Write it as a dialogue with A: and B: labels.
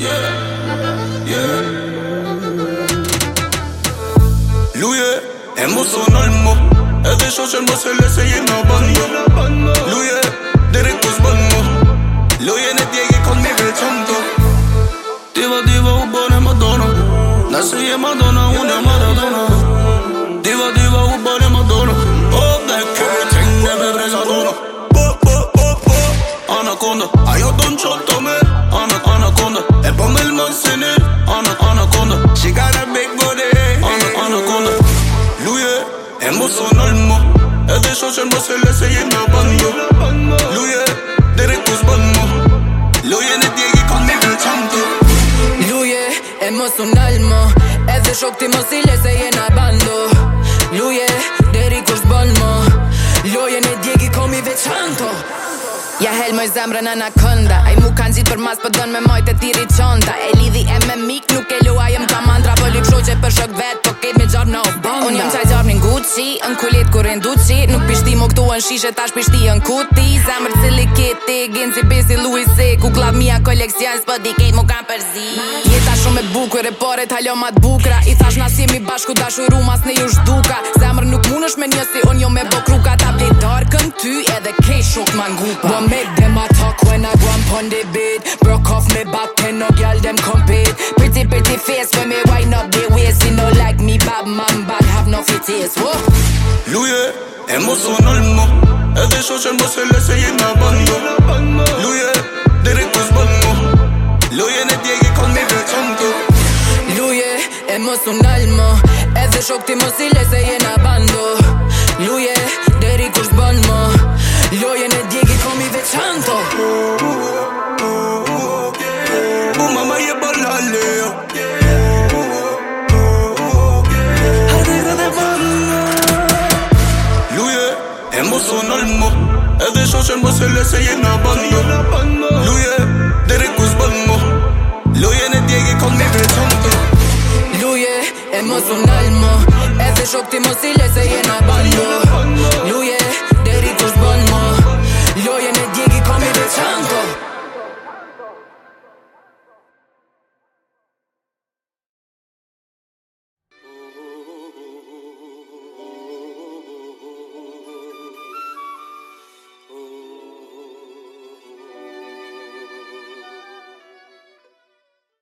A: Yeah, yeah. Luye, hemos se le se llena la banda. Luye, directos es bando Luye el llegue conmigo el chanto. Diva, diva, un bono madonna. nace madonna, una maradona. anaconda Ayo don't shot to me Ana, anaconda E bom el man sene Ana, anaconda She got a big body Ana, anaconda Luye, emo son E de shoshen mo se le seye na banyo Luye, dere kus banmo Luye, ne diegi conmigo chanto
B: Luye, emo son E Edhe shok ti mos i lese jena Luje, deri kush bon Ja hel moj zemrën e në kënda A i mu kanë gjitë për mas për po dënë me majt e tiri qënda E lidhi e me mik nuk e lua jem ka mandra Po lypshu që për shok vetë po ket me gjarë në no, Unë jem qaj gjarë një nguqi Në kulit kur rindu qi Nuk këtu në shishe tash për shtijën ku ti cili kete, gjenë si besi luise Ku klab mija koleksion s'po di kejt mu kam përzi Jeta shumë e bukur e pare t'halo mat bukra I thash nas jemi bashku t'a shuru mas ne ju shduka Zemrë nuk mun është me një, si on jo me kruka Ta blit darë ty edhe kej shumë t'man n'gupa Bo me dhe ma ta kuen a guan pon dhe bit Bro kof me bak të no gjall dhe m'kompit
A: Luje, emos un'almo Edhe shok timo si le se jena bando Luje, direk të zbando Luje, ne tjegi kone mirë të tëmto Luje, emos un'almo
B: Edhe shok timo si le se jena bando
A: muson almo dhe shoshen mos e lese je nga banjo Luje, dere kus banmo Luje në djegi kon mi vreton të Luje, e mos un
B: almo shokti mos i lese je nga banjo